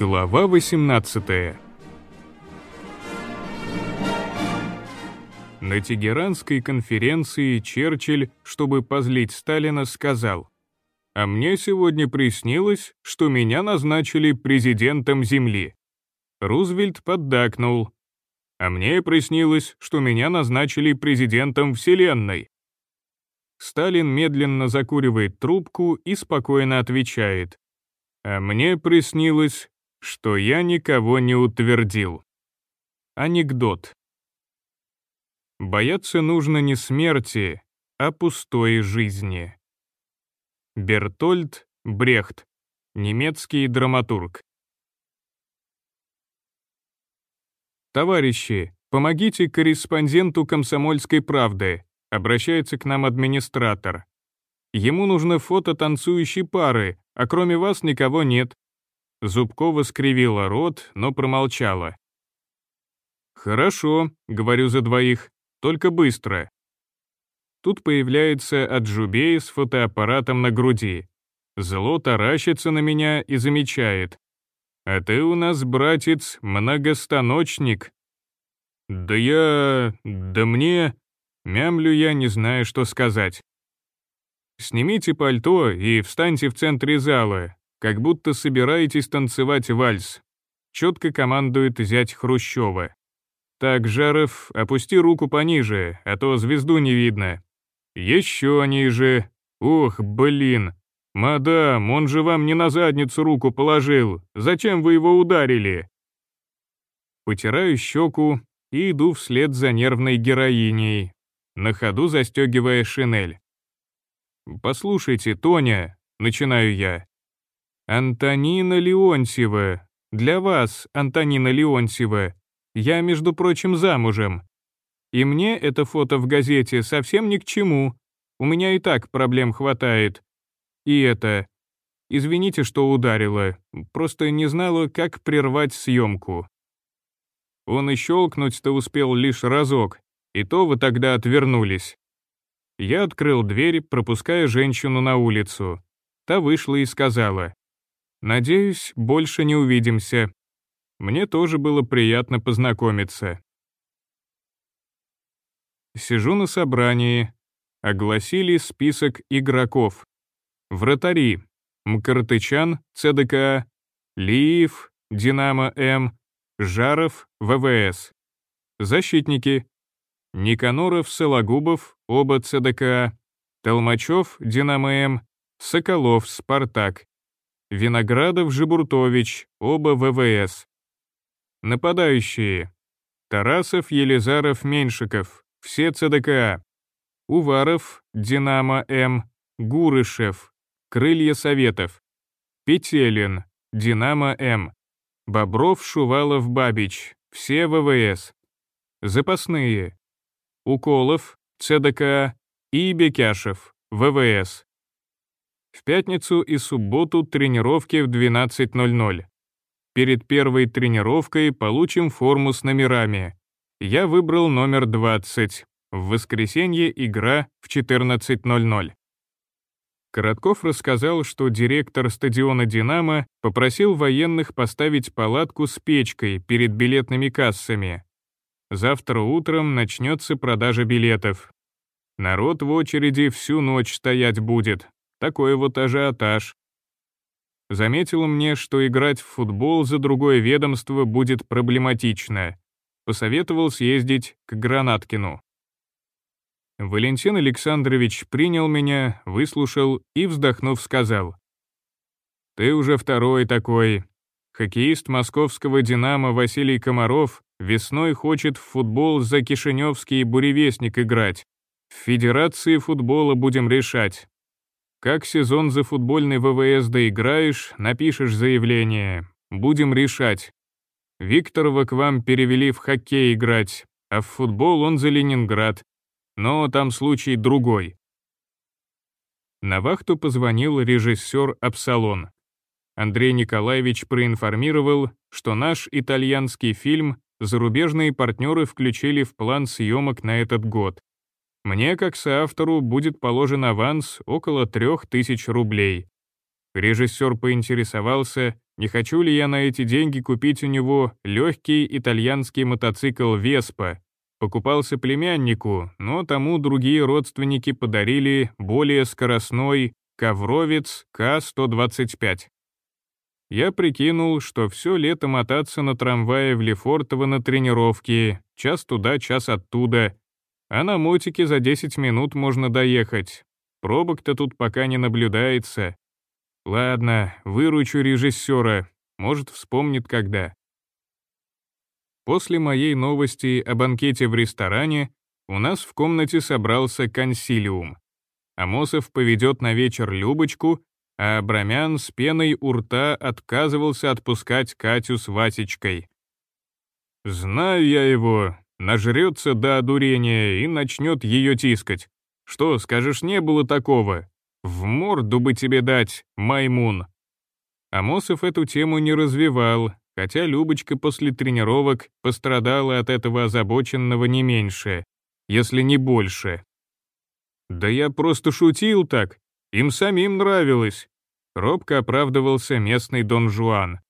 Глава 18 На Тегеранской конференции Черчилль, чтобы позлить Сталина, сказал, «А мне сегодня приснилось, что меня назначили президентом Земли». Рузвельт поддакнул, «А мне приснилось, что меня назначили президентом Вселенной». Сталин медленно закуривает трубку и спокойно отвечает, «А мне приснилось, что я никого не утвердил. Анекдот. Бояться нужно не смерти, а пустой жизни. Бертольд Брехт, немецкий драматург. Товарищи, помогите корреспонденту «Комсомольской правды», обращается к нам администратор. Ему нужно фото танцующей пары, а кроме вас никого нет. Зубкова скривила рот, но промолчала. «Хорошо», — говорю за двоих, — «только быстро». Тут появляется Аджубей с фотоаппаратом на груди. Зло таращится на меня и замечает. «А ты у нас, братец, многостаночник». «Да я... да мне...» Мямлю я, не знаю, что сказать. «Снимите пальто и встаньте в центре зала, как будто собираетесь танцевать вальс. Четко командует зять Хрущева. Так, Жаров, опусти руку пониже, а то звезду не видно. Еще ниже. Ох, блин. Мадам, он же вам не на задницу руку положил. Зачем вы его ударили? Потираю щеку и иду вслед за нервной героиней, на ходу застегивая шинель. «Послушайте, Тоня», — начинаю я, «Антонина Леонтьева. Для вас, Антонина Леонтьева. Я, между прочим, замужем. И мне это фото в газете совсем ни к чему. У меня и так проблем хватает. И это... Извините, что ударила. Просто не знала, как прервать съемку». Он и щелкнуть-то успел лишь разок, и то вы тогда отвернулись. Я открыл дверь, пропуская женщину на улицу. Та вышла и сказала, Надеюсь, больше не увидимся. Мне тоже было приятно познакомиться. Сижу на собрании. Огласили список игроков. Вратари. Мкартычан, ЦДК, Лиев, Динамо-М, Жаров, ВВС. Защитники. Никаноров, Сологубов, оба ЦДК, Толмачев, Динамо-М, Соколов, Спартак. Виноградов, Жибуртович, оба ВВС. Нападающие. Тарасов, Елизаров, Меньшиков, все ЦДК. Уваров, Динамо-М, Гурышев, Крылья Советов. Петелин, Динамо-М. Бобров, Шувалов, Бабич, все ВВС. Запасные. Уколов, ЦДК и Бекяшев, ВВС. В пятницу и субботу тренировки в 12.00. Перед первой тренировкой получим форму с номерами. Я выбрал номер 20. В воскресенье игра в 14.00. Коротков рассказал, что директор стадиона «Динамо» попросил военных поставить палатку с печкой перед билетными кассами. Завтра утром начнется продажа билетов. Народ в очереди всю ночь стоять будет, такой вот ажиотаж. Заметил мне, что играть в футбол за другое ведомство будет проблематично. Посоветовал съездить к Гранаткину. Валентин Александрович принял меня, выслушал и, вздохнув, сказал. «Ты уже второй такой. Хоккеист московского «Динамо» Василий Комаров весной хочет в футбол за Кишиневский буревестник играть. В Федерации футбола будем решать, как сезон за футбольный ВВС доиграешь, напишешь заявление. Будем решать. Викторова к вам перевели в хоккей играть, а в футбол он за Ленинград. Но там случай другой. На вахту позвонил режиссер Апсалон. Андрей Николаевич проинформировал, что наш итальянский фильм зарубежные партнеры включили в план съемок на этот год. Мне, как соавтору, будет положен аванс около трех тысяч рублей. Режиссер поинтересовался, не хочу ли я на эти деньги купить у него легкий итальянский мотоцикл «Веспа». Покупался племяннику, но тому другие родственники подарили более скоростной «Ковровец К-125». Я прикинул, что все лето мотаться на трамвае в Лефортово на тренировке, час туда, час оттуда, а на мотике за 10 минут можно доехать. Пробок-то тут пока не наблюдается. Ладно, выручу режиссера, может, вспомнит когда. После моей новости о банкете в ресторане у нас в комнате собрался консилиум. Амосов поведет на вечер Любочку, а Абрамян с пеной у рта отказывался отпускать Катю с Васечкой. «Знаю я его, нажрется до одурения и начнет ее тискать. Что, скажешь, не было такого? В морду бы тебе дать, маймун!» Амосов эту тему не развивал, хотя Любочка после тренировок пострадала от этого озабоченного не меньше, если не больше. «Да я просто шутил так, им самим нравилось. Робко оправдывался местный Дон Жуан.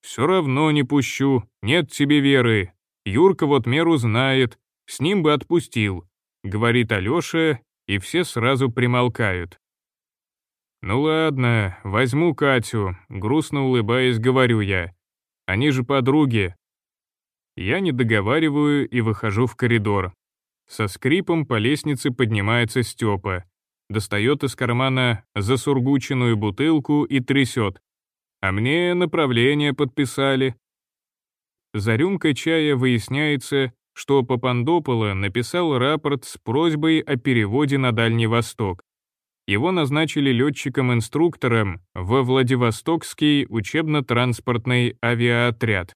«Все равно не пущу, нет тебе веры. Юрка вот меру знает, с ним бы отпустил», — говорит Алеша, и все сразу примолкают. «Ну ладно, возьму Катю», — грустно улыбаясь, говорю я. «Они же подруги». Я не договариваю и выхожу в коридор. Со скрипом по лестнице поднимается Степа достает из кармана засургученную бутылку и трясет. А мне направление подписали. За рюмкой чая выясняется, что Папандополо написал рапорт с просьбой о переводе на Дальний Восток. Его назначили летчиком-инструктором во Владивостокский учебно-транспортный авиаотряд.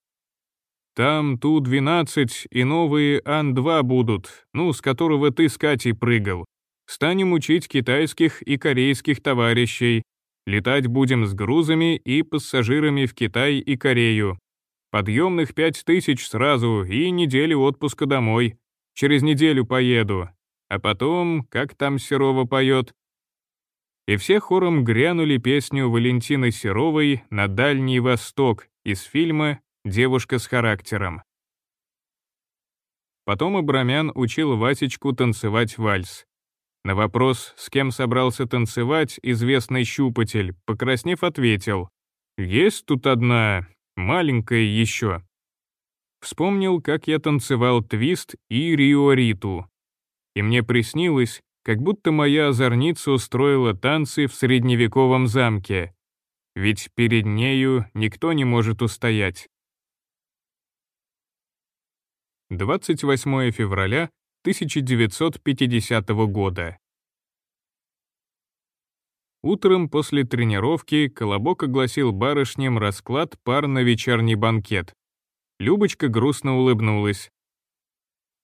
Там Ту-12 и новые Ан-2 будут, ну, с которого ты с Катей прыгал. Станем учить китайских и корейских товарищей. Летать будем с грузами и пассажирами в Китай и Корею. Подъемных пять тысяч сразу и недели отпуска домой. Через неделю поеду. А потом, как там Серова поет. И все хором грянули песню Валентины Серовой «На Дальний Восток» из фильма «Девушка с характером». Потом Абрамян учил Васечку танцевать вальс. На вопрос, с кем собрался танцевать, известный щупатель, покраснев, ответил. «Есть тут одна, маленькая еще». Вспомнил, как я танцевал твист и риориту. И мне приснилось, как будто моя озорница устроила танцы в средневековом замке. Ведь перед нею никто не может устоять. 28 февраля 1950 года. Утром после тренировки Колобок огласил барышням расклад пар на вечерний банкет. Любочка грустно улыбнулась.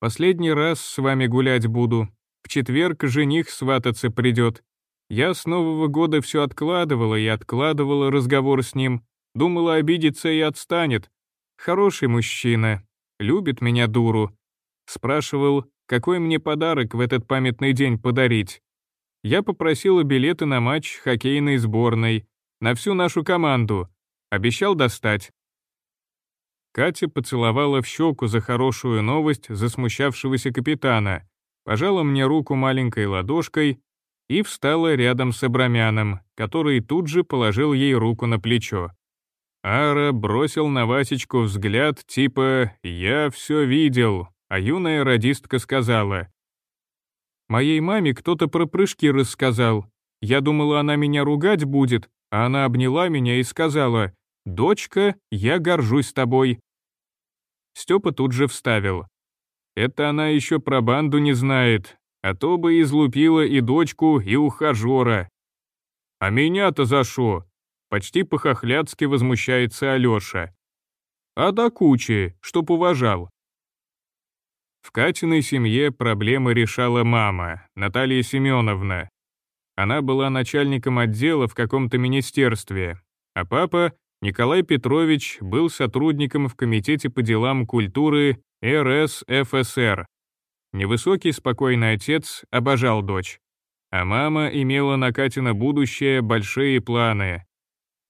«Последний раз с вами гулять буду. В четверг жених свататься придет. Я с Нового года все откладывала и откладывала разговор с ним. Думала, обидится и отстанет. Хороший мужчина. Любит меня дуру. Спрашивал, какой мне подарок в этот памятный день подарить. Я попросила билеты на матч хоккейной сборной, на всю нашу команду. Обещал достать. Катя поцеловала в щеку за хорошую новость засмущавшегося капитана, пожала мне руку маленькой ладошкой и встала рядом с Абрамяном, который тут же положил ей руку на плечо. Ара бросил на Васечку взгляд типа «Я все видел», а юная радистка сказала. «Моей маме кто-то про прыжки рассказал. Я думала, она меня ругать будет, а она обняла меня и сказала, «Дочка, я горжусь тобой». Степа тут же вставил. «Это она еще про банду не знает, а то бы излупила и дочку, и ухажера». «А меня-то за шо?» Почти по-хохляцки возмущается Алёша. «А до кучи, чтоб уважал. В Катиной семье проблемы решала мама, Наталья Семеновна. Она была начальником отдела в каком-то министерстве, а папа, Николай Петрович, был сотрудником в Комитете по делам культуры РСФСР. Невысокий, спокойный отец обожал дочь. А мама имела на Катина будущее большие планы.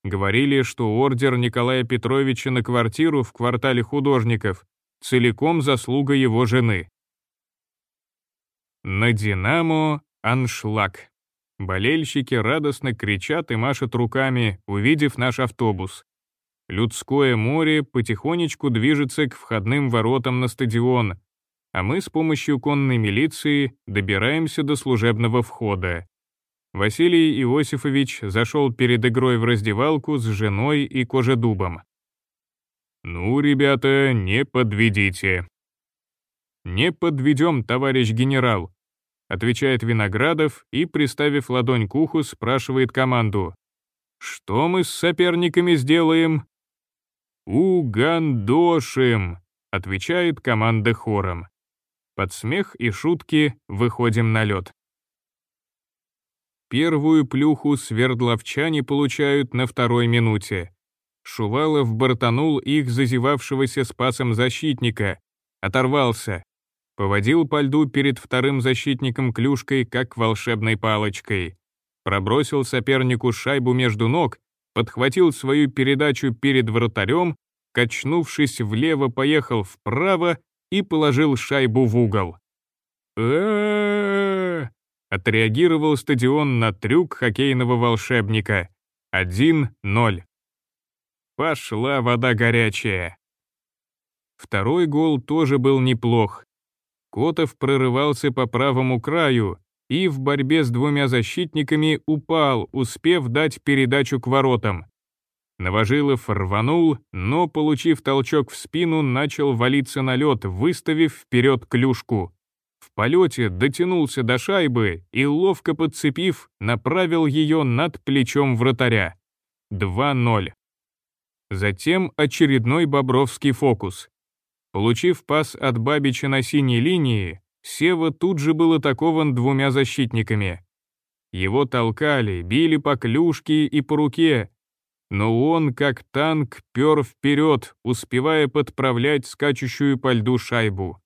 Говорили, что ордер Николая Петровича на квартиру в квартале художников целиком заслуга его жены. На «Динамо» аншлаг. Болельщики радостно кричат и машут руками, увидев наш автобус. Людское море потихонечку движется к входным воротам на стадион, а мы с помощью конной милиции добираемся до служебного входа. Василий Иосифович зашел перед игрой в раздевалку с женой и кожедубом. «Ну, ребята, не подведите». «Не подведем, товарищ генерал», отвечает Виноградов и, приставив ладонь к уху, спрашивает команду. «Что мы с соперниками сделаем?» «Угандошим», — отвечает команда хором. Под смех и шутки выходим на лед. Первую плюху свердловчане получают на второй минуте. Шувалов бортанул их зазевавшегося спасом защитника. Оторвался. Поводил по льду перед вторым защитником клюшкой, как волшебной палочкой. Пробросил сопернику шайбу между ног, подхватил свою передачу перед вратарем, качнувшись влево, поехал вправо и положил шайбу в угол. э отреагировал стадион на трюк хоккейного волшебника. 1-0. Пошла вода горячая. Второй гол тоже был неплох. Котов прорывался по правому краю, и в борьбе с двумя защитниками упал, успев дать передачу к воротам. Новожилов рванул, но, получив толчок в спину, начал валиться на лед, выставив вперед клюшку. В полете дотянулся до шайбы и, ловко подцепив, направил ее над плечом вратаря. 2-0. Затем очередной бобровский фокус. Получив пас от Бабича на синей линии, Сева тут же был атакован двумя защитниками. Его толкали, били по клюшке и по руке, но он, как танк, пер вперед, успевая подправлять скачущую по льду шайбу.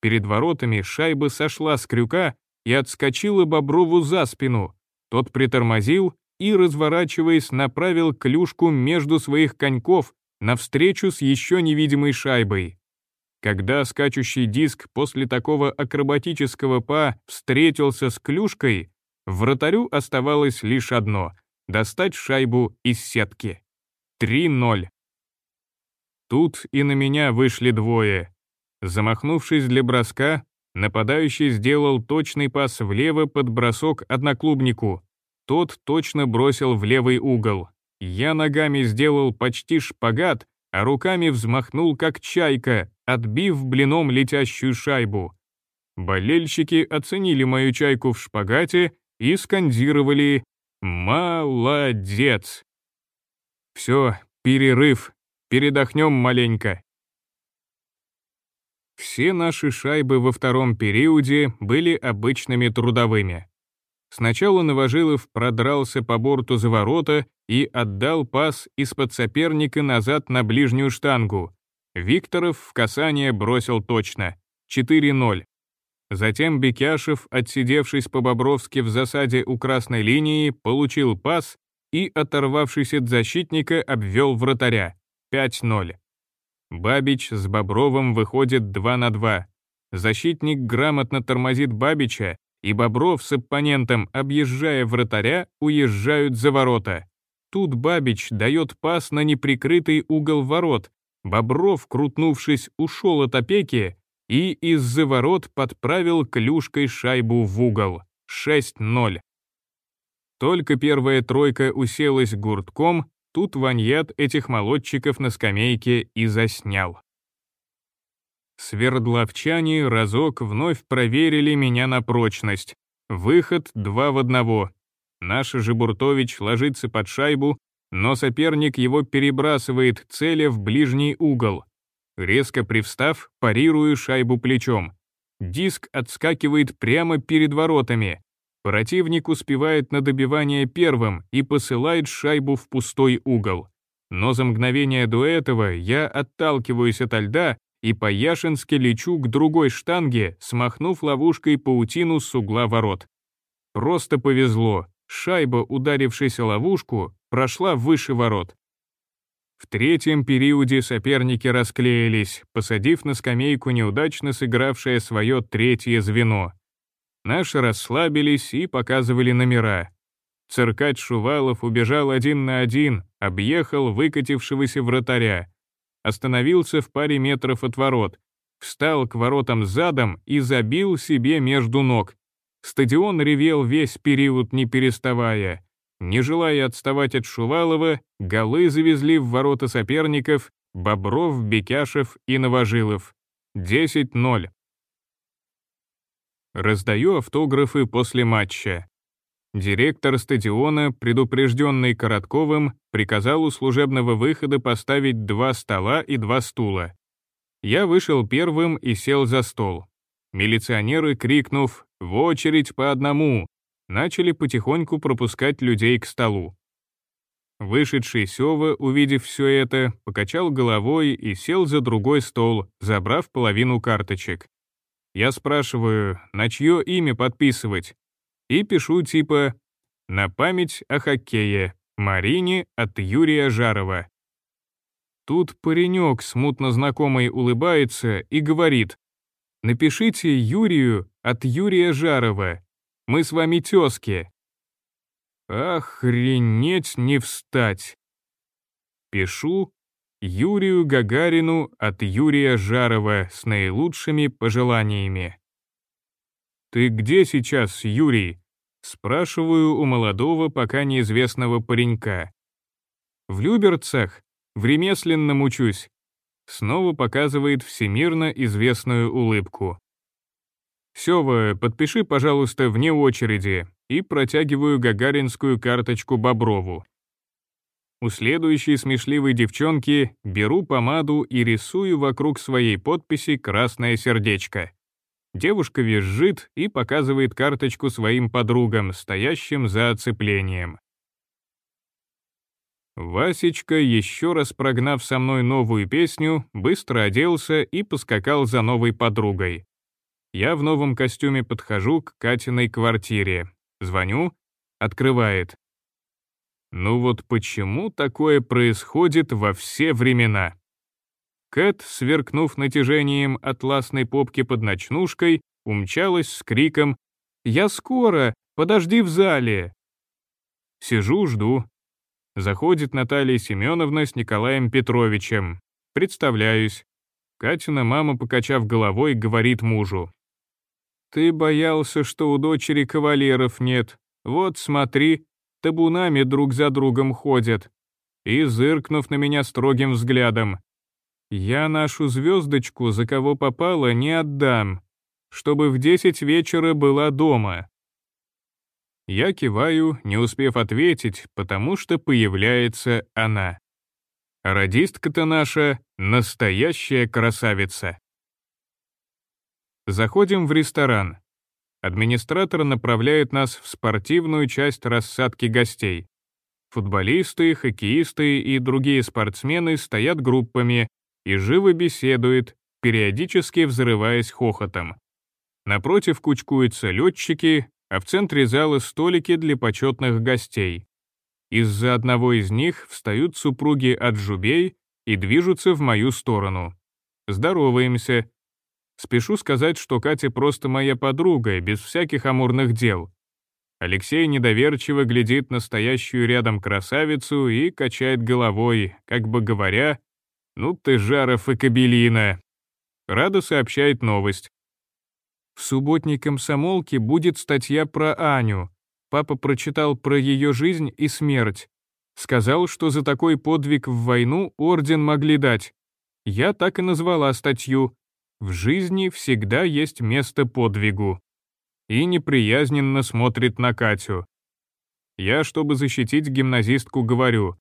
Перед воротами шайба сошла с крюка и отскочила Боброву за спину. Тот притормозил и, разворачиваясь, направил клюшку между своих коньков навстречу с еще невидимой шайбой. Когда скачущий диск после такого акробатического па встретился с клюшкой, вратарю оставалось лишь одно — достать шайбу из сетки. 3-0. Тут и на меня вышли двое. Замахнувшись для броска, нападающий сделал точный пас влево под бросок одноклубнику. Тот точно бросил в левый угол. Я ногами сделал почти шпагат, а руками взмахнул как чайка, отбив блином летящую шайбу. Болельщики оценили мою чайку в шпагате и скандировали «Молодец!». Все, перерыв, передохнем маленько. Все наши шайбы во втором периоде были обычными трудовыми. Сначала Новожилов продрался по борту за ворота и отдал пас из-под соперника назад на ближнюю штангу. Викторов в касание бросил точно. 4-0. Затем Бекяшев, отсидевшись по-бобровски в засаде у красной линии, получил пас и, оторвавшись от защитника, обвел вратаря. 5-0. Бабич с Бобровым выходит 2 на 2. Защитник грамотно тормозит Бабича, и Бобров с оппонентом, объезжая вратаря, уезжают за ворота. Тут Бабич дает пас на неприкрытый угол ворот. Бобров, крутнувшись, ушел от опеки и из-за ворот подправил клюшкой шайбу в угол. 6-0. Только первая тройка уселась гуртком, тут ваньят этих молодчиков на скамейке и заснял. Свердловчане разок вновь проверили меня на прочность. Выход два в одного. Наш Жибуртович ложится под шайбу, но соперник его перебрасывает, целя в ближний угол. Резко привстав, парирую шайбу плечом. Диск отскакивает прямо перед воротами. Противник успевает на добивание первым и посылает шайбу в пустой угол. Но за мгновение до этого я отталкиваюсь от льда и по-яшински лечу к другой штанге, смахнув ловушкой паутину с угла ворот. Просто повезло. Шайба, ударившись о ловушку, прошла выше ворот. В третьем периоде соперники расклеились, посадив на скамейку неудачно сыгравшее свое третье звено. Наши расслабились и показывали номера. Циркач Шувалов убежал один на один, объехал выкатившегося вратаря. Остановился в паре метров от ворот, встал к воротам задом и забил себе между ног. Стадион ревел весь период, не переставая. Не желая отставать от Шувалова, голы завезли в ворота соперников Бобров, Бекяшев и Новожилов. 10-0. Раздаю автографы после матча. Директор стадиона, предупрежденный Коротковым, приказал у служебного выхода поставить два стола и два стула. Я вышел первым и сел за стол. Милиционеры, крикнув «В очередь по одному!», начали потихоньку пропускать людей к столу. Вышедший Сева, увидев все это, покачал головой и сел за другой стол, забрав половину карточек. Я спрашиваю, на чье имя подписывать? И пишу типа «На память о хоккее. Марине от Юрия Жарова». Тут паренек, смутно знакомый, улыбается и говорит «Напишите Юрию от Юрия Жарова. Мы с вами тезки». Охренеть не встать. Пишу Юрию Гагарину от Юрия Жарова с наилучшими пожеланиями. «Ты где сейчас, Юрий?» Спрашиваю у молодого, пока неизвестного паренька. «В Люберцах, в ремесленном учусь». Снова показывает всемирно известную улыбку. «Сёва, подпиши, пожалуйста, вне очереди», и протягиваю гагаринскую карточку Боброву. У следующей смешливой девчонки беру помаду и рисую вокруг своей подписи красное сердечко. Девушка визжит и показывает карточку своим подругам, стоящим за оцеплением. Васечка, еще раз прогнав со мной новую песню, быстро оделся и поскакал за новой подругой. Я в новом костюме подхожу к Катиной квартире. Звоню, открывает. Ну вот почему такое происходит во все времена? Кэт, сверкнув натяжением атласной попки под ночнушкой, умчалась с криком «Я скоро! Подожди в зале!» Сижу, жду. Заходит Наталья Семеновна с Николаем Петровичем. Представляюсь. Катина мама, покачав головой, говорит мужу. Ты боялся, что у дочери кавалеров нет. Вот смотри, табунами друг за другом ходят. И, зыркнув на меня строгим взглядом, я нашу звездочку, за кого попало, не отдам, чтобы в десять вечера была дома. Я киваю, не успев ответить, потому что появляется она. Радистка-то наша — настоящая красавица. Заходим в ресторан. Администратор направляет нас в спортивную часть рассадки гостей. Футболисты, хоккеисты и другие спортсмены стоят группами и живо беседуют, периодически взрываясь хохотом. Напротив кучкуются летчики, а в центре зала столики для почетных гостей. Из-за одного из них встают супруги от жубей и движутся в мою сторону. Здороваемся, Спешу сказать, что Катя просто моя подруга, без всяких амурных дел. Алексей недоверчиво глядит на стоящую рядом красавицу и качает головой, как бы говоря, «Ну ты, Жаров и Кабелина!» Рада сообщает новость. В субботней комсомолке будет статья про Аню. Папа прочитал про ее жизнь и смерть. Сказал, что за такой подвиг в войну орден могли дать. Я так и назвала статью в жизни всегда есть место подвигу. И неприязненно смотрит на Катю. Я, чтобы защитить гимназистку, говорю.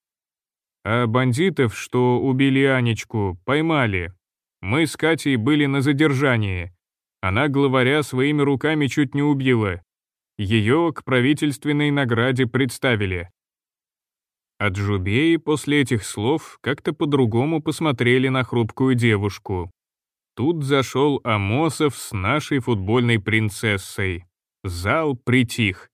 А бандитов, что убили Анечку, поймали. Мы с Катей были на задержании. Она, главаря, своими руками чуть не убила. Ее к правительственной награде представили. От Жубеи после этих слов как-то по-другому посмотрели на хрупкую девушку. Тут зашел Амосов с нашей футбольной принцессой. Зал притих.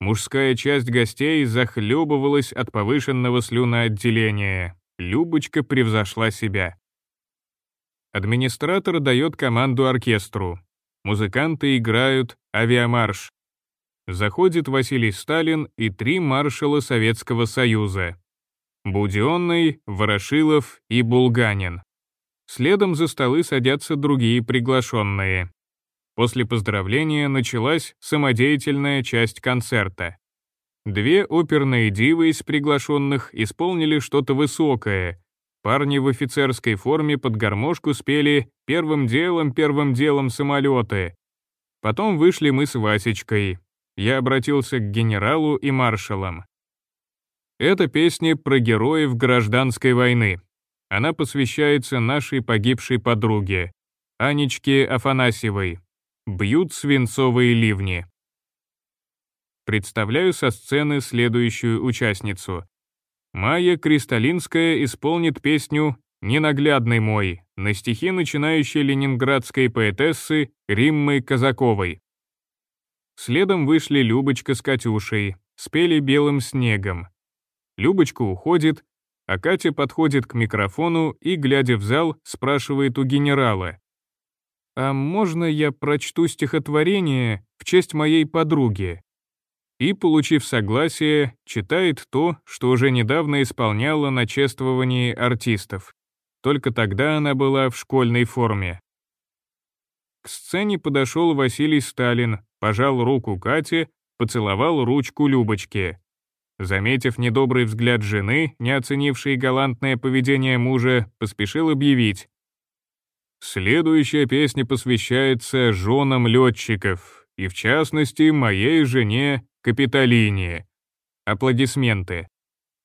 Мужская часть гостей захлебывалась от повышенного слюноотделения. Любочка превзошла себя. Администратор дает команду оркестру. Музыканты играют авиамарш. Заходит Василий Сталин и три маршала Советского Союза. Буденный, Ворошилов и Булганин. Следом за столы садятся другие приглашенные. После поздравления началась самодеятельная часть концерта. Две оперные дивы из приглашенных исполнили что-то высокое. Парни в офицерской форме под гармошку спели «Первым делом, первым делом самолеты». Потом вышли мы с Васечкой. Я обратился к генералу и маршалам. Это песни про героев гражданской войны. Она посвящается нашей погибшей подруге, Анечке Афанасьевой. Бьют свинцовые ливни. Представляю со сцены следующую участницу. Майя Кристалинская исполнит песню «Ненаглядный мой» на стихи начинающей ленинградской поэтессы Риммы Казаковой. Следом вышли Любочка с Катюшей, спели белым снегом. Любочка уходит, а Катя подходит к микрофону и, глядя в зал, спрашивает у генерала. «А можно я прочту стихотворение в честь моей подруги?» И, получив согласие, читает то, что уже недавно исполняла на чествовании артистов. Только тогда она была в школьной форме. К сцене подошел Василий Сталин, пожал руку Кате, поцеловал ручку Любочки. Заметив недобрый взгляд жены, не оценившей галантное поведение мужа, поспешил объявить. Следующая песня посвящается женам летчиков, и в частности моей жене Капитолине. Аплодисменты.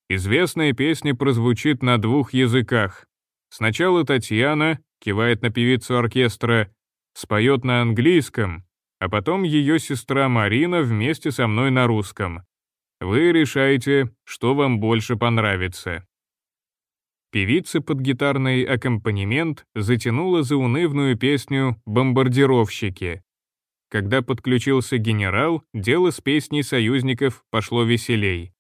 Известная песня прозвучит на двух языках. Сначала Татьяна, кивает на певицу оркестра, споет на английском, а потом ее сестра Марина вместе со мной на русском. Вы решаете, что вам больше понравится. Певица под гитарный аккомпанемент затянула заунывную песню «Бомбардировщики». Когда подключился генерал, дело с песней союзников пошло веселей.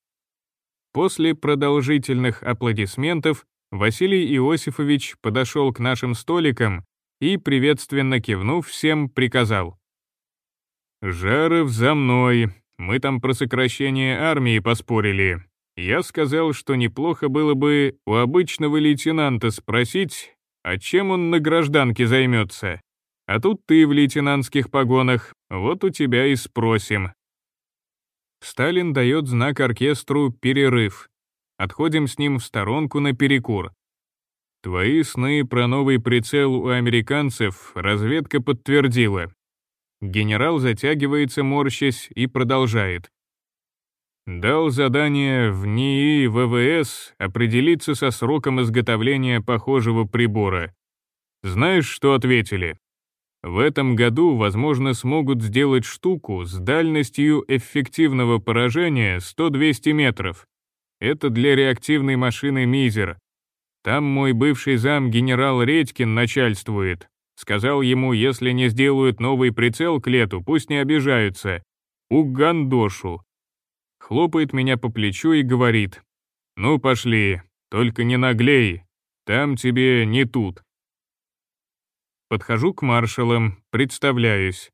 После продолжительных аплодисментов Василий Иосифович подошел к нашим столикам и, приветственно кивнув всем, приказал. «Жаров за мной, мы там про сокращение армии поспорили. Я сказал, что неплохо было бы у обычного лейтенанта спросить, а чем он на гражданке займется. А тут ты в лейтенантских погонах, вот у тебя и спросим. Сталин дает знак оркестру «Перерыв». Отходим с ним в сторонку на перекур. Твои сны про новый прицел у американцев разведка подтвердила. Генерал затягивается, морщась, и продолжает. Дал задание в НИИ ВВС определиться со сроком изготовления похожего прибора. Знаешь, что ответили? В этом году, возможно, смогут сделать штуку с дальностью эффективного поражения 100-200 метров. Это для реактивной машины «Мизер». Там мой бывший зам генерал Редькин начальствует. Сказал ему, если не сделают новый прицел к лету, пусть не обижаются. Угандошу. Хлопает меня по плечу и говорит. Ну пошли, только не наглей, там тебе не тут. Подхожу к маршалам, представляюсь.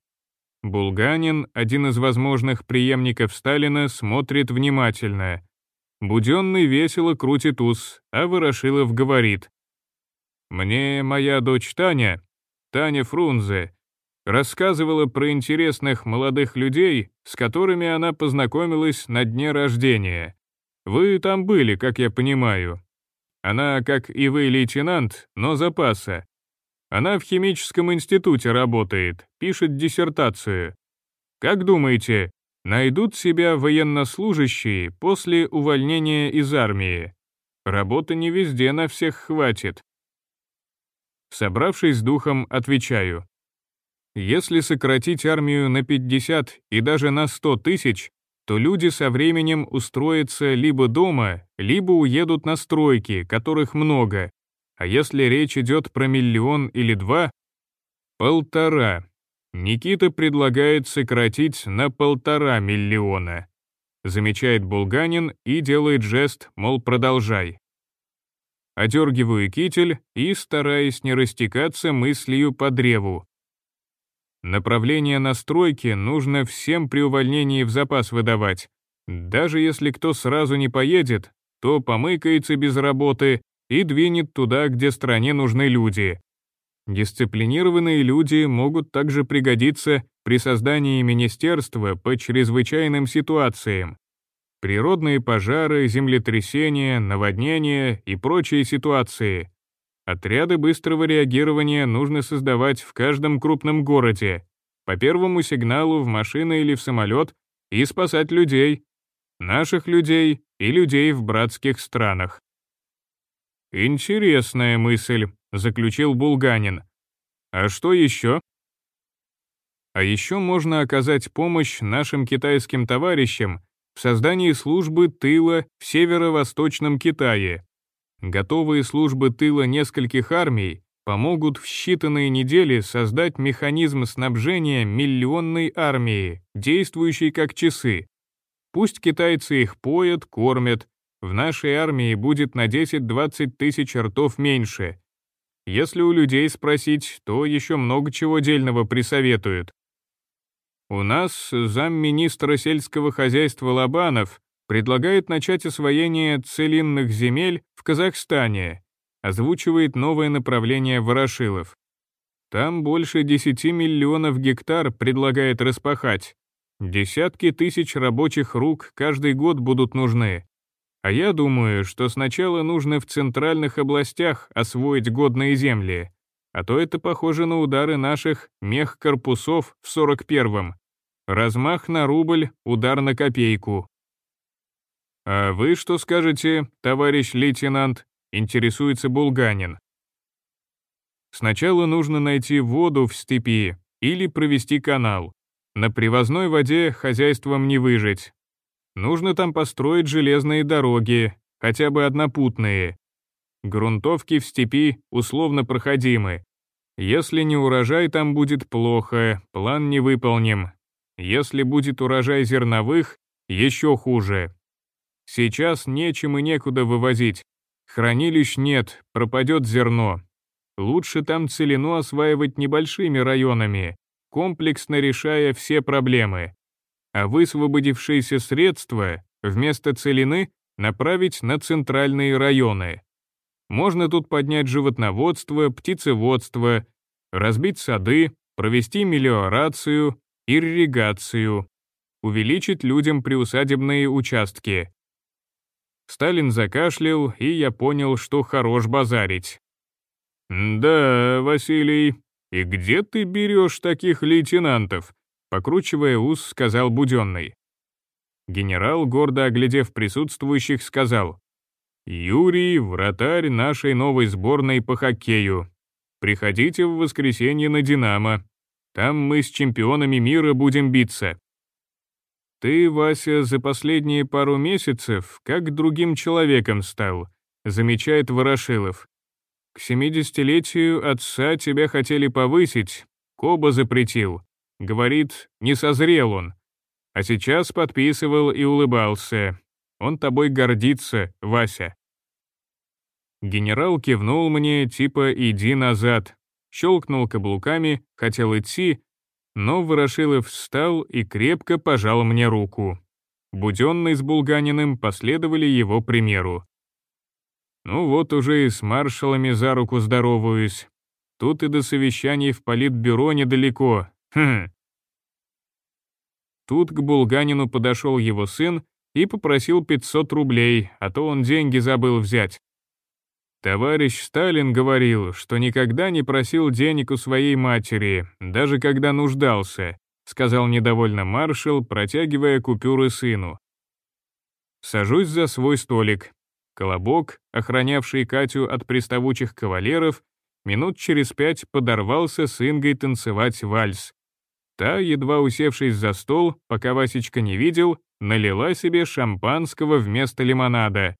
Булганин, один из возможных преемников Сталина, смотрит внимательно. Буденный весело крутит ус, а Ворошилов говорит. «Мне моя дочь Таня, Таня Фрунзе, рассказывала про интересных молодых людей, с которыми она познакомилась на дне рождения. Вы там были, как я понимаю. Она, как и вы, лейтенант, но запаса. Она в химическом институте работает, пишет диссертацию. Как думаете, найдут себя военнослужащие после увольнения из армии? Работы не везде на всех хватит. Собравшись с духом, отвечаю. Если сократить армию на 50 и даже на 100 тысяч, то люди со временем устроятся либо дома, либо уедут на стройки, которых много. А если речь идет про миллион или два, полтора. Никита предлагает сократить на полтора миллиона. замечает Булганин и делает жест, мол, продолжай. Одергиваю китель и, стараясь не растекаться мыслью по древу. Направление настройки нужно всем при увольнении в запас выдавать. Даже если кто сразу не поедет, то помыкается без работы и двинет туда, где стране нужны люди. Дисциплинированные люди могут также пригодиться при создании министерства по чрезвычайным ситуациям. Природные пожары, землетрясения, наводнения и прочие ситуации. Отряды быстрого реагирования нужно создавать в каждом крупном городе, по первому сигналу в машину или в самолет и спасать людей, наших людей и людей в братских странах. «Интересная мысль», — заключил Булганин. «А что еще?» А еще можно оказать помощь нашим китайским товарищам в создании службы тыла в северо-восточном Китае. Готовые службы тыла нескольких армий помогут в считанные недели создать механизм снабжения миллионной армии, действующей как часы. Пусть китайцы их поят, кормят, в нашей армии будет на 10-20 тысяч ртов меньше. Если у людей спросить, то еще много чего дельного присоветуют. У нас замминистра сельского хозяйства Лобанов предлагает начать освоение целинных земель в Казахстане, озвучивает новое направление Ворошилов. Там больше 10 миллионов гектар предлагает распахать. Десятки тысяч рабочих рук каждый год будут нужны. А я думаю, что сначала нужно в центральных областях освоить годные земли, а то это похоже на удары наших мех-корпусов в 41-м. Размах на рубль, удар на копейку. «А вы что скажете, товарищ лейтенант?» — интересуется Булганин. Сначала нужно найти воду в степи или провести канал. На привозной воде хозяйством не выжить, Нужно там построить железные дороги, хотя бы однопутные. Грунтовки в степи условно проходимы. Если не урожай там будет плохо, план не выполним. Если будет урожай зерновых, еще хуже. Сейчас нечем и некуда вывозить. Хранилищ нет, пропадет зерно. Лучше там целину осваивать небольшими районами, комплексно решая все проблемы а высвободившиеся средства вместо целины направить на центральные районы. Можно тут поднять животноводство, птицеводство, разбить сады, провести мелиорацию, ирригацию, увеличить людям приусадебные участки. Сталин закашлял, и я понял, что хорош базарить. «Да, Василий, и где ты берешь таких лейтенантов?» Покручивая ус, сказал Буденный. Генерал, гордо оглядев присутствующих, сказал, «Юрий — вратарь нашей новой сборной по хоккею. Приходите в воскресенье на «Динамо». Там мы с чемпионами мира будем биться». «Ты, Вася, за последние пару месяцев как другим человеком стал», замечает Ворошилов. «К семидесятилетию отца тебя хотели повысить, Коба запретил. Говорит, не созрел он. А сейчас подписывал и улыбался. Он тобой гордится, Вася. Генерал кивнул мне, типа «иди назад». Щелкнул каблуками, хотел идти, но Ворошилов встал и крепко пожал мне руку. Буденный с Булганиным последовали его примеру. Ну вот уже и с маршалами за руку здороваюсь. Тут и до совещаний в политбюро недалеко, Хм. Тут к Булганину подошел его сын и попросил 500 рублей, а то он деньги забыл взять. Товарищ Сталин говорил, что никогда не просил денег у своей матери, даже когда нуждался, сказал недовольно маршал, протягивая купюры сыну. Сажусь за свой столик. Колобок, охранявший Катю от приставучих кавалеров, минут через пять подорвался с Ингой танцевать вальс. Та, едва усевшись за стол, пока Васечка не видел, налила себе шампанского вместо лимонада,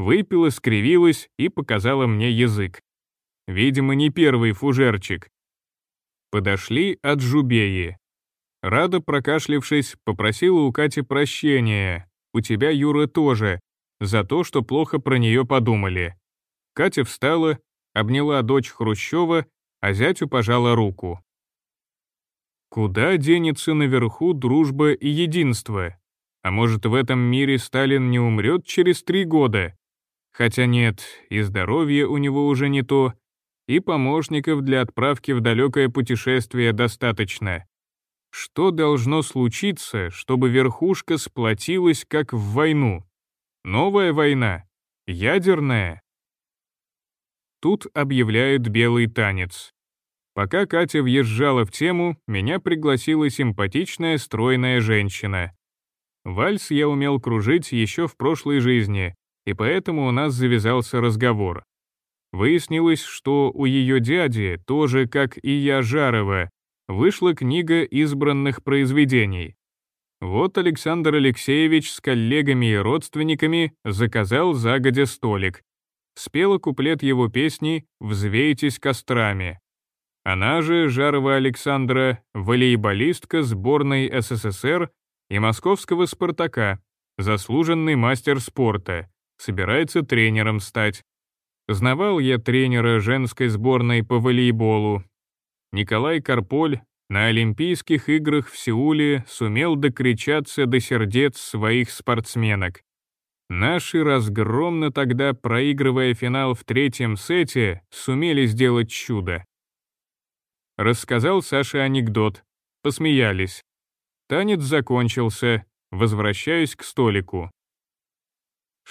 выпила, скривилась и показала мне язык. Видимо, не первый фужерчик. Подошли от Жубеи. Рада, прокашлившись, попросила у Кати прощения, у тебя, Юра, тоже, за то, что плохо про нее подумали». Катя встала, обняла дочь Хрущева, а зятю пожала руку. Куда денется наверху дружба и единство? А может, в этом мире Сталин не умрет через три года? Хотя нет, и здоровье у него уже не то, и помощников для отправки в далекое путешествие достаточно. Что должно случиться, чтобы верхушка сплотилась, как в войну? Новая война? Ядерная? Тут объявляют белый танец. Пока Катя въезжала в тему, меня пригласила симпатичная стройная женщина. Вальс я умел кружить еще в прошлой жизни, и поэтому у нас завязался разговор. Выяснилось, что у ее дяди, тоже как и я Жарова, вышла книга избранных произведений. Вот Александр Алексеевич с коллегами и родственниками заказал загодя столик. Спела куплет его песни «Взвейтесь кострами». Она же, Жарова Александра, волейболистка сборной СССР и московского «Спартака», заслуженный мастер спорта, собирается тренером стать. Знавал я тренера женской сборной по волейболу. Николай Карполь на Олимпийских играх в Сеуле сумел докричаться до сердец своих спортсменок. Наши разгромно тогда, проигрывая финал в третьем сете, сумели сделать чудо. Рассказал Саше анекдот. Посмеялись. Танец закончился. Возвращаюсь к столику.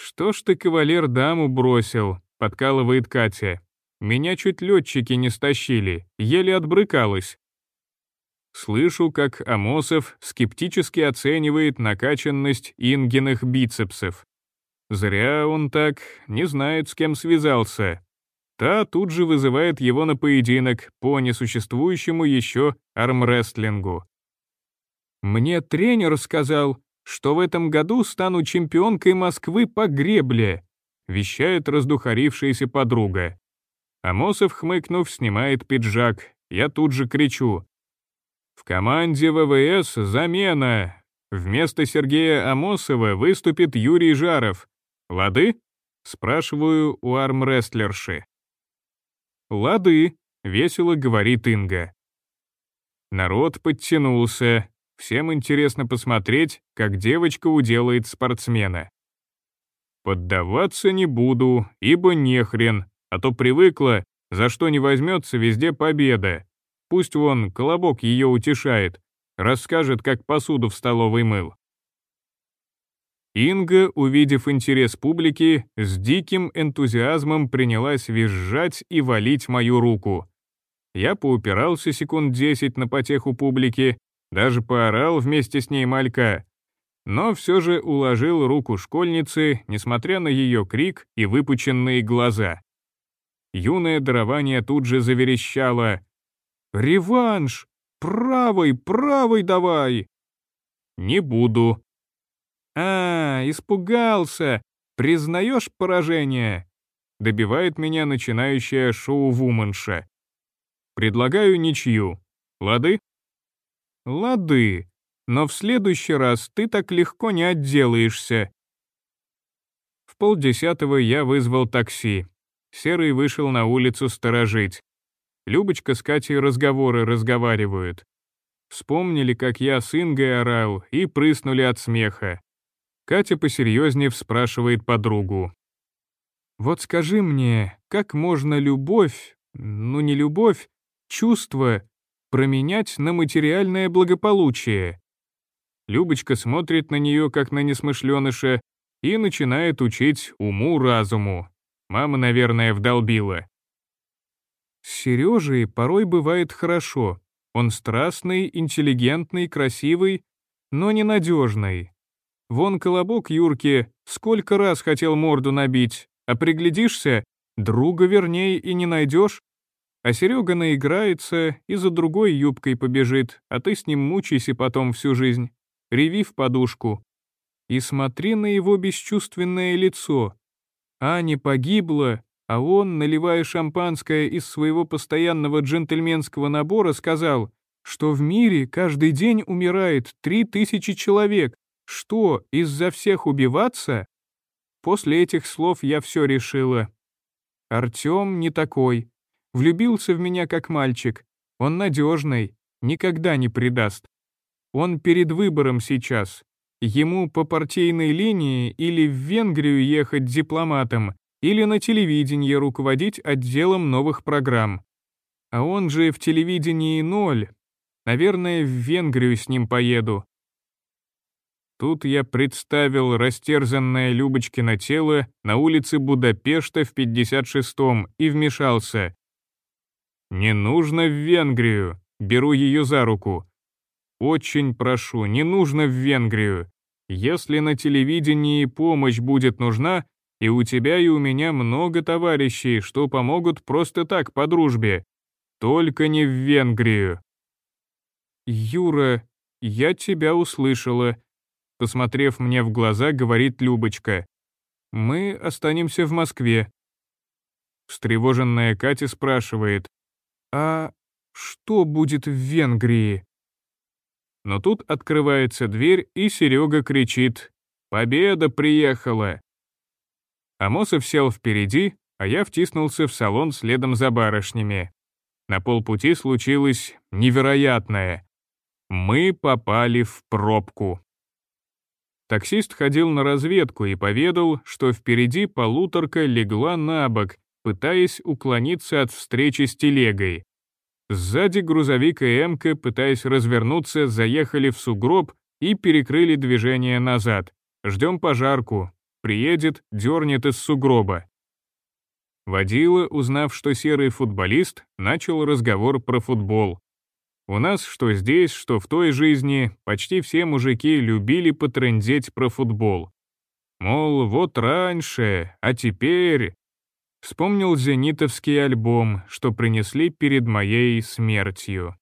«Что ж ты, кавалер, даму бросил?» — подкалывает Катя. «Меня чуть летчики не стащили, еле отбрыкалась». Слышу, как Амосов скептически оценивает накачанность Ингиных бицепсов. Зря он так, не знает, с кем связался. Та тут же вызывает его на поединок по несуществующему еще армрестлингу. «Мне тренер сказал, что в этом году стану чемпионкой Москвы по гребле», вещает раздухарившаяся подруга. Амосов, хмыкнув, снимает пиджак. Я тут же кричу. «В команде ВВС замена! Вместо Сергея Амосова выступит Юрий Жаров. Лады?» Спрашиваю у армрестлерши. «Лады», — весело говорит Инга. Народ подтянулся. Всем интересно посмотреть, как девочка уделает спортсмена. Поддаваться не буду, ибо нехрен, а то привыкла, за что не возьмется, везде победа. Пусть вон колобок ее утешает, расскажет, как посуду в столовой мыл. Инга, увидев интерес публики, с диким энтузиазмом принялась визжать и валить мою руку. Я поупирался секунд десять на потеху публики, даже поорал вместе с ней малька, но все же уложил руку школьницы, несмотря на ее крик и выпученные глаза. Юное дарование тут же заверещало. «Реванш! Правой, правой давай!» «Не буду», «А, испугался! Признаешь поражение?» Добивает меня начинающая шоу-вуменша. Предлагаю ничью. Лады? Лады, но в следующий раз ты так легко не отделаешься. В полдесятого я вызвал такси. Серый вышел на улицу сторожить. Любочка с Катей разговоры разговаривают. Вспомнили, как я с Ингой орал, и прыснули от смеха. Катя посерьезнее спрашивает подругу. «Вот скажи мне, как можно любовь, ну не любовь, чувство променять на материальное благополучие?» Любочка смотрит на нее, как на несмышленыша, и начинает учить уму-разуму. Мама, наверное, вдолбила. С Сережей порой бывает хорошо. Он страстный, интеллигентный, красивый, но ненадежный. Вон колобок Юрки сколько раз хотел морду набить, а приглядишься, друга вернее и не найдешь. А Серега наиграется и за другой юбкой побежит, а ты с ним мучайся потом всю жизнь. Реви в подушку. И смотри на его бесчувственное лицо. Аня погибла, а он, наливая шампанское из своего постоянного джентльменского набора, сказал, что в мире каждый день умирает три тысячи человек, Что, из-за всех убиваться? После этих слов я все решила. Артем не такой. Влюбился в меня как мальчик. Он надежный, никогда не предаст. Он перед выбором сейчас. Ему по партийной линии или в Венгрию ехать дипломатом, или на телевидении руководить отделом новых программ. А он же в телевидении ноль. Наверное, в Венгрию с ним поеду. Тут я представил растерзанное Любочкино тело на улице Будапешта в 56-м и вмешался. «Не нужно в Венгрию», беру ее за руку. «Очень прошу, не нужно в Венгрию. Если на телевидении помощь будет нужна, и у тебя и у меня много товарищей, что помогут просто так, по дружбе. Только не в Венгрию». «Юра, я тебя услышала», Посмотрев мне в глаза, говорит Любочка. «Мы останемся в Москве». Встревоженная Катя спрашивает. «А что будет в Венгрии?» Но тут открывается дверь, и Серега кричит. «Победа приехала!» Амосов сел впереди, а я втиснулся в салон следом за барышнями. На полпути случилось невероятное. Мы попали в пробку. Таксист ходил на разведку и поведал, что впереди полуторка легла на бок, пытаясь уклониться от встречи с телегой. Сзади грузовик и Эмка, пытаясь развернуться, заехали в сугроб и перекрыли движение назад. Ждем пожарку. Приедет, дернет из сугроба. Водила, узнав, что серый футболист, начал разговор про футбол. У нас, что здесь, что в той жизни, почти все мужики любили потрындеть про футбол. Мол, вот раньше, а теперь... Вспомнил зенитовский альбом, что принесли перед моей смертью.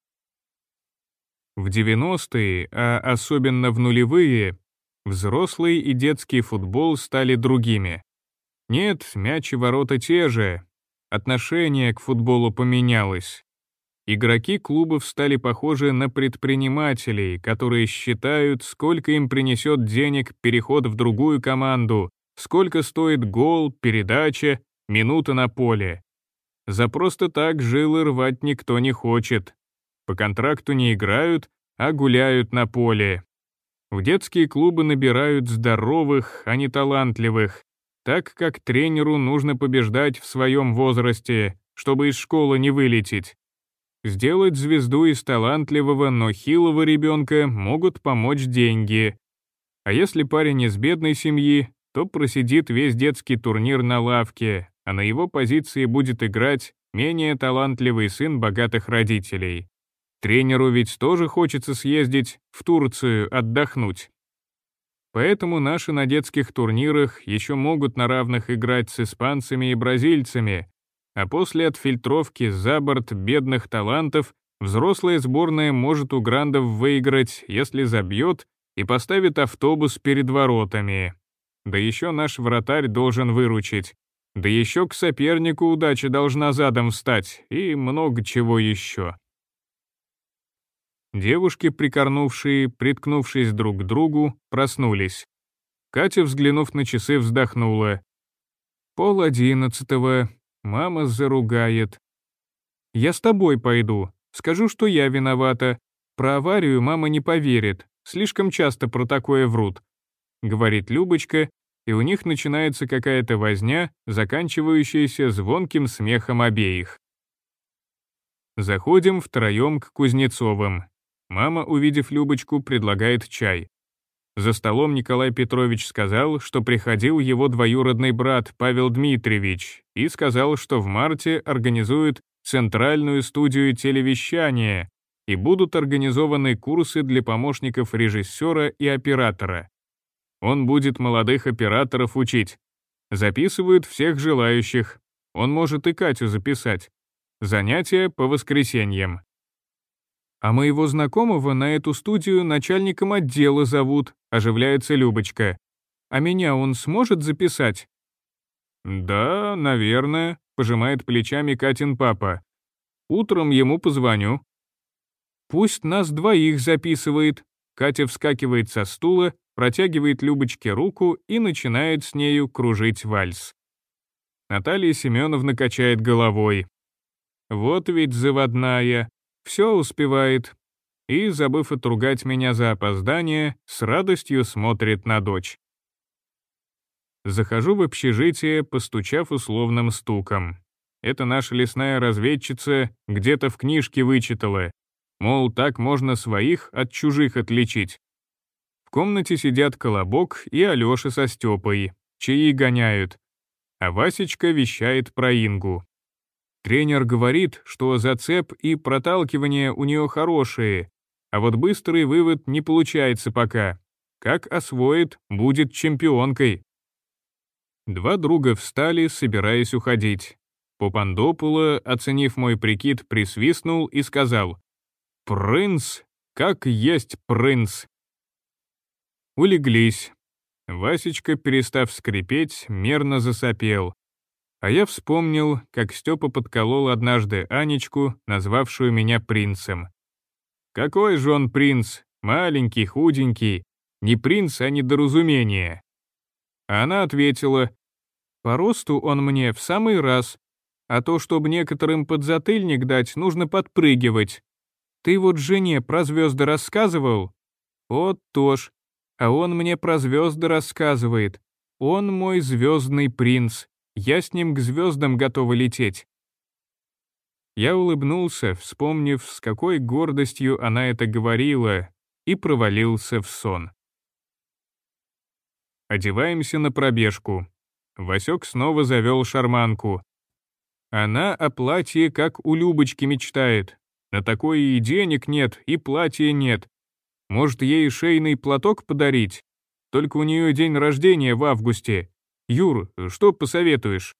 В 90-е, а особенно в нулевые, взрослый и детский футбол стали другими. Нет, мяч и ворота те же. Отношение к футболу поменялось. Игроки клубов стали похожи на предпринимателей, которые считают, сколько им принесет денег переход в другую команду, сколько стоит гол, передача, минута на поле. За просто так жилы рвать никто не хочет. По контракту не играют, а гуляют на поле. В детские клубы набирают здоровых, а не талантливых, так как тренеру нужно побеждать в своем возрасте, чтобы из школы не вылететь. Сделать звезду из талантливого, но хилого ребенка могут помочь деньги. А если парень из бедной семьи, то просидит весь детский турнир на лавке, а на его позиции будет играть менее талантливый сын богатых родителей. Тренеру ведь тоже хочется съездить в Турцию отдохнуть. Поэтому наши на детских турнирах еще могут на равных играть с испанцами и бразильцами, а после отфильтровки за борт бедных талантов взрослая сборная может у грандов выиграть, если забьет и поставит автобус перед воротами. Да еще наш вратарь должен выручить. Да еще к сопернику удача должна задом встать, и много чего еще. Девушки, прикорнувшие, приткнувшись друг к другу, проснулись. Катя, взглянув на часы, вздохнула. Пол одиннадцатого, Мама заругает. «Я с тобой пойду. Скажу, что я виновата. Про аварию мама не поверит. Слишком часто про такое врут», — говорит Любочка, и у них начинается какая-то возня, заканчивающаяся звонким смехом обеих. Заходим втроем к Кузнецовым. Мама, увидев Любочку, предлагает чай. За столом Николай Петрович сказал, что приходил его двоюродный брат Павел Дмитриевич и сказал, что в марте организуют центральную студию телевещания и будут организованы курсы для помощников режиссера и оператора. Он будет молодых операторов учить. Записывают всех желающих. Он может и Катю записать. Занятия по воскресеньям. А моего знакомого на эту студию начальником отдела зовут, оживляется Любочка. А меня он сможет записать? Да, наверное, пожимает плечами Катин папа. Утром ему позвоню. Пусть нас двоих записывает. Катя вскакивает со стула, протягивает Любочке руку и начинает с нею кружить вальс. Наталья Семеновна качает головой. Вот ведь заводная, все успевает. И, забыв отругать меня за опоздание, с радостью смотрит на дочь. Захожу в общежитие, постучав условным стуком. Это наша лесная разведчица где-то в книжке вычитала. Мол, так можно своих от чужих отличить. В комнате сидят Колобок и Алёша со Стёпой, чаи гоняют. А Васечка вещает про Ингу. Тренер говорит, что зацеп и проталкивание у нее хорошие, а вот быстрый вывод не получается пока. Как освоит, будет чемпионкой. Два друга встали, собираясь уходить. Попандопула, оценив мой прикид, присвистнул и сказал «Принц, как есть принц». Улеглись. Васечка, перестав скрипеть, мерно засопел. А я вспомнил, как Степа подколол однажды Анечку, назвавшую меня принцем. Какой же он принц, маленький, худенький, не принц, а недоразумение. Она ответила, по росту он мне в самый раз, а то, чтобы некоторым подзатыльник дать, нужно подпрыгивать. Ты вот жене про звезды рассказывал? Вот тоже. А он мне про звезды рассказывает. Он мой звездный принц. Я с ним к звездам готова лететь. Я улыбнулся, вспомнив, с какой гордостью она это говорила, и провалился в сон. Одеваемся на пробежку. Васек снова завел шарманку. Она о платье как у Любочки мечтает. На такое и денег нет, и платья нет. Может, ей шейный платок подарить? Только у нее день рождения в августе. Юр, что посоветуешь?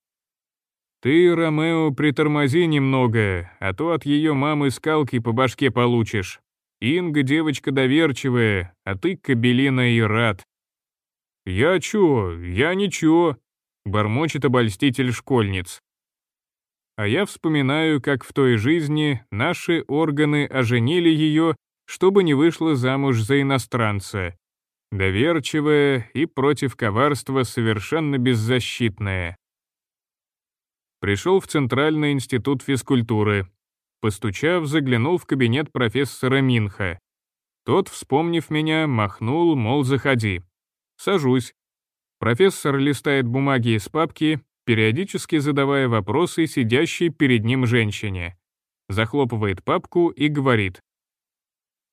Ты, Ромео, притормози немного, а то от ее мамы скалки по башке получишь. Инга девочка доверчивая, а ты кабелина и рад. Я чё, я ничего, бормочет обольститель школьниц. А я вспоминаю, как в той жизни наши органы оженили ее, чтобы не вышла замуж за иностранца. Доверчивая и против коварства совершенно беззащитная. Пришел в Центральный институт физкультуры. Постучав, заглянул в кабинет профессора Минха. Тот, вспомнив меня, махнул, мол, заходи. Сажусь. Профессор листает бумаги из папки, периодически задавая вопросы сидящей перед ним женщине. Захлопывает папку и говорит.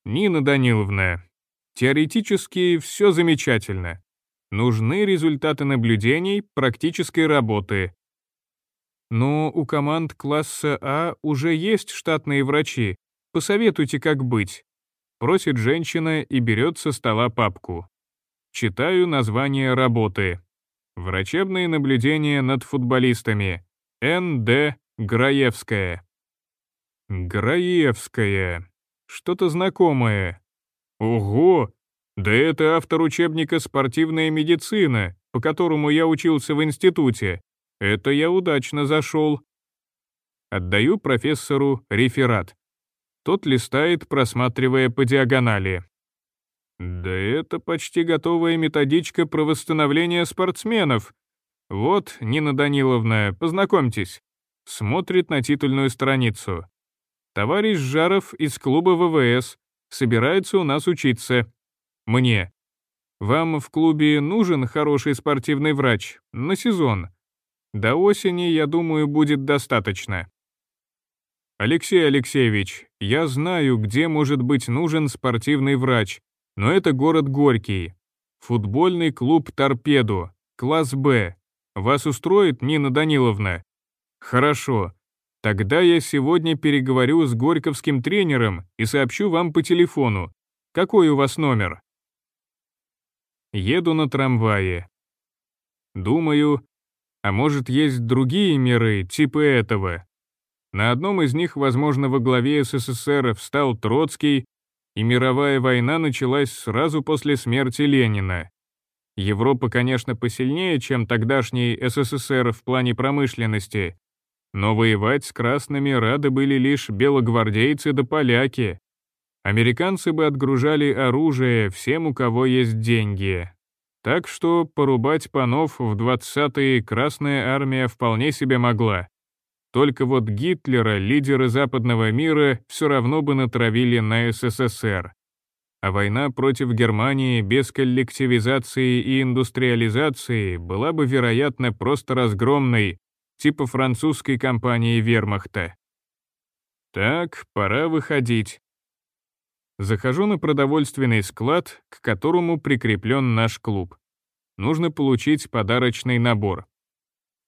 «Нина Даниловна, теоретически все замечательно. Нужны результаты наблюдений, практической работы. Но у команд класса А уже есть штатные врачи. Посоветуйте, как быть. Просит женщина и берет со стола папку. Читаю название работы. Врачебные наблюдения над футболистами. Н.Д. Граевская. Граевская. Что-то знакомое. Ого! Да это автор учебника «Спортивная медицина», по которому я учился в институте. Это я удачно зашел. Отдаю профессору реферат. Тот листает, просматривая по диагонали. Да это почти готовая методичка про восстановление спортсменов. Вот, Нина Даниловна, познакомьтесь. Смотрит на титульную страницу. Товарищ Жаров из клуба ВВС собирается у нас учиться. Мне. Вам в клубе нужен хороший спортивный врач на сезон. До осени, я думаю, будет достаточно. Алексей Алексеевич, я знаю, где может быть нужен спортивный врач, но это город Горький. Футбольный клуб «Торпедо», класс «Б». Вас устроит, Нина Даниловна? Хорошо. Тогда я сегодня переговорю с горьковским тренером и сообщу вам по телефону. Какой у вас номер? Еду на трамвае. Думаю, а может есть другие миры, типа этого? На одном из них, возможно, во главе СССР встал Троцкий, и мировая война началась сразу после смерти Ленина. Европа, конечно, посильнее, чем тогдашний СССР в плане промышленности, но воевать с красными рады были лишь белогвардейцы да поляки. Американцы бы отгружали оружие всем, у кого есть деньги. Так что порубать панов в 20-е Красная Армия вполне себе могла. Только вот Гитлера лидеры западного мира все равно бы натравили на СССР. А война против Германии без коллективизации и индустриализации была бы, вероятно, просто разгромной, типа французской кампании вермахта. Так, пора выходить. Захожу на продовольственный склад, к которому прикреплен наш клуб. Нужно получить подарочный набор.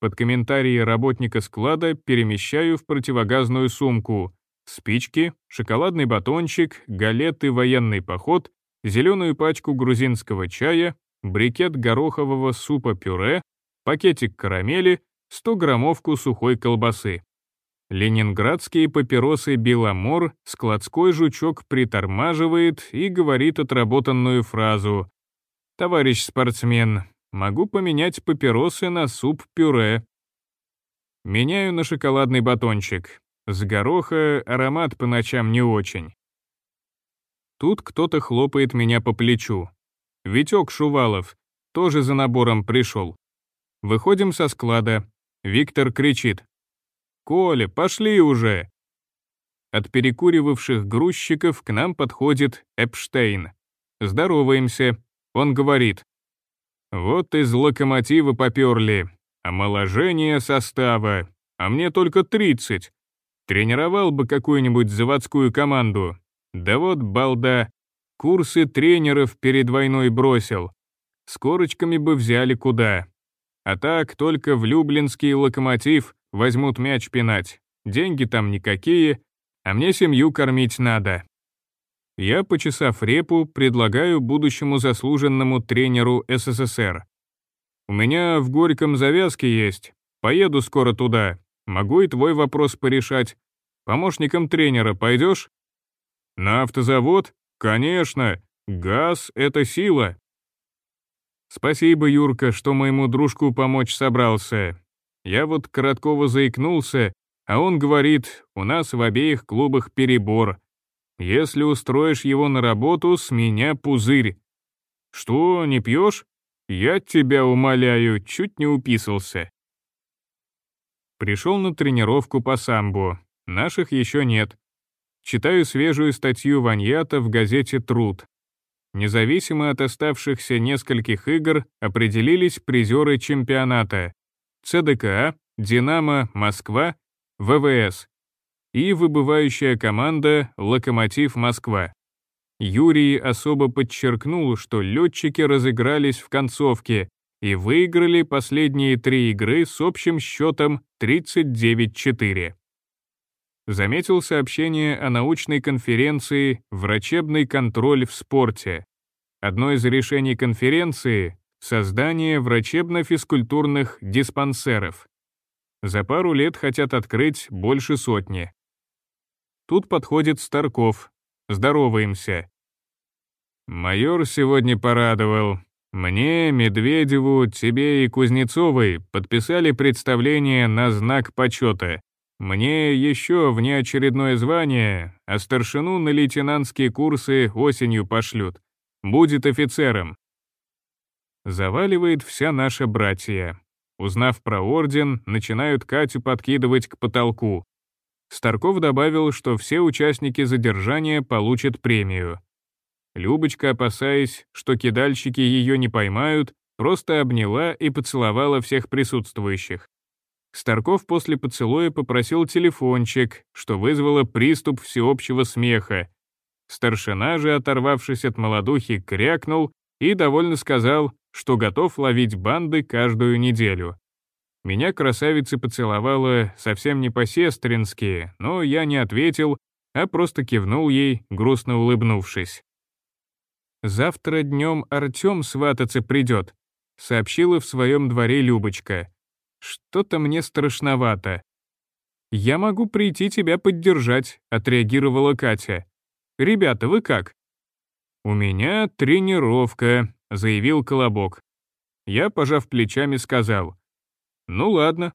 Под комментарии работника склада перемещаю в противогазную сумку спички, шоколадный батончик, галеты «Военный поход», зеленую пачку грузинского чая, брикет горохового супа-пюре, пакетик карамели, 100-граммовку сухой колбасы. Ленинградские папиросы «Беломор» складской жучок притормаживает и говорит отработанную фразу «Товарищ спортсмен, могу поменять папиросы на суп-пюре». Меняю на шоколадный батончик. С гороха аромат по ночам не очень. Тут кто-то хлопает меня по плечу. Витек Шувалов, тоже за набором пришел. Выходим со склада. Виктор кричит. «Коля, пошли уже!» От перекуривавших грузчиков к нам подходит Эпштейн. Здороваемся. Он говорит. «Вот из локомотива поперли. Омоложение состава. А мне только 30. Тренировал бы какую-нибудь заводскую команду. Да вот балда. Курсы тренеров перед войной бросил. С корочками бы взяли куда. А так только в Люблинский локомотив возьмут мяч пинать. Деньги там никакие, а мне семью кормить надо. Я, почесав репу, предлагаю будущему заслуженному тренеру СССР. У меня в Горьком завязки есть, поеду скоро туда, могу и твой вопрос порешать. Помощником тренера пойдешь? На автозавод? Конечно, газ — это сила. Спасибо, Юрка, что моему дружку помочь собрался. Я вот Короткова заикнулся, а он говорит, у нас в обеих клубах перебор. Если устроишь его на работу, с меня пузырь. Что, не пьешь? Я тебя умоляю, чуть не уписался. Пришел на тренировку по самбо. Наших еще нет. Читаю свежую статью Ваньята в газете «Труд». Независимо от оставшихся нескольких игр определились призеры чемпионата ЦДКА, «Динамо», «Москва», ВВС и выбывающая команда «Локомотив Москва». Юрий особо подчеркнул, что летчики разыгрались в концовке и выиграли последние три игры с общим счетом 39-4 заметил сообщение о научной конференции «Врачебный контроль в спорте». Одно из решений конференции — создание врачебно-физкультурных диспансеров. За пару лет хотят открыть больше сотни. Тут подходит Старков. Здороваемся. Майор сегодня порадовал. Мне, Медведеву, тебе и Кузнецовой подписали представление на знак почета. Мне еще внеочередное звание, а старшину на лейтенантские курсы осенью пошлют. Будет офицером. Заваливает вся наша братья. Узнав про орден, начинают Катю подкидывать к потолку. Старков добавил, что все участники задержания получат премию. Любочка, опасаясь, что кидальщики ее не поймают, просто обняла и поцеловала всех присутствующих. Старков после поцелуя попросил телефончик, что вызвало приступ всеобщего смеха. Старшина же, оторвавшись от молодухи, крякнул и довольно сказал, что готов ловить банды каждую неделю. Меня красавица поцеловала совсем не по-сестрински, но я не ответил, а просто кивнул ей, грустно улыбнувшись. «Завтра днем Артем свататься придет», — сообщила в своем дворе Любочка. Что-то мне страшновато. «Я могу прийти тебя поддержать», — отреагировала Катя. «Ребята, вы как?» «У меня тренировка», — заявил Колобок. Я, пожав плечами, сказал. «Ну ладно,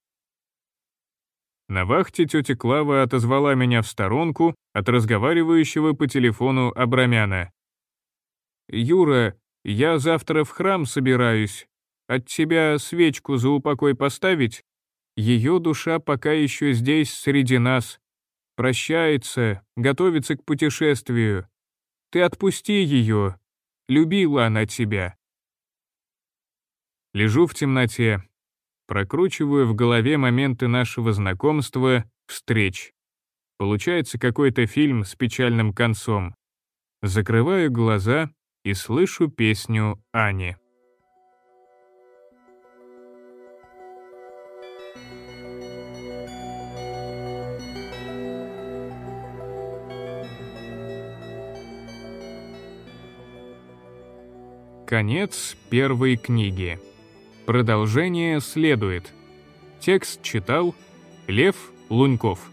На вахте тетя Клава отозвала меня в сторонку от разговаривающего по телефону Абрамяна. «Юра, я завтра в храм собираюсь. От тебя свечку за упокой поставить? Ее душа пока еще здесь, среди нас. Прощается, готовится к путешествию. Ты отпусти ее. Любила она тебя». Лежу в темноте, прокручиваю в голове моменты нашего знакомства, встреч. Получается какой-то фильм с печальным концом. Закрываю глаза и слышу песню Ани. Конец первой книги. Продолжение следует. Текст читал Лев Луньков.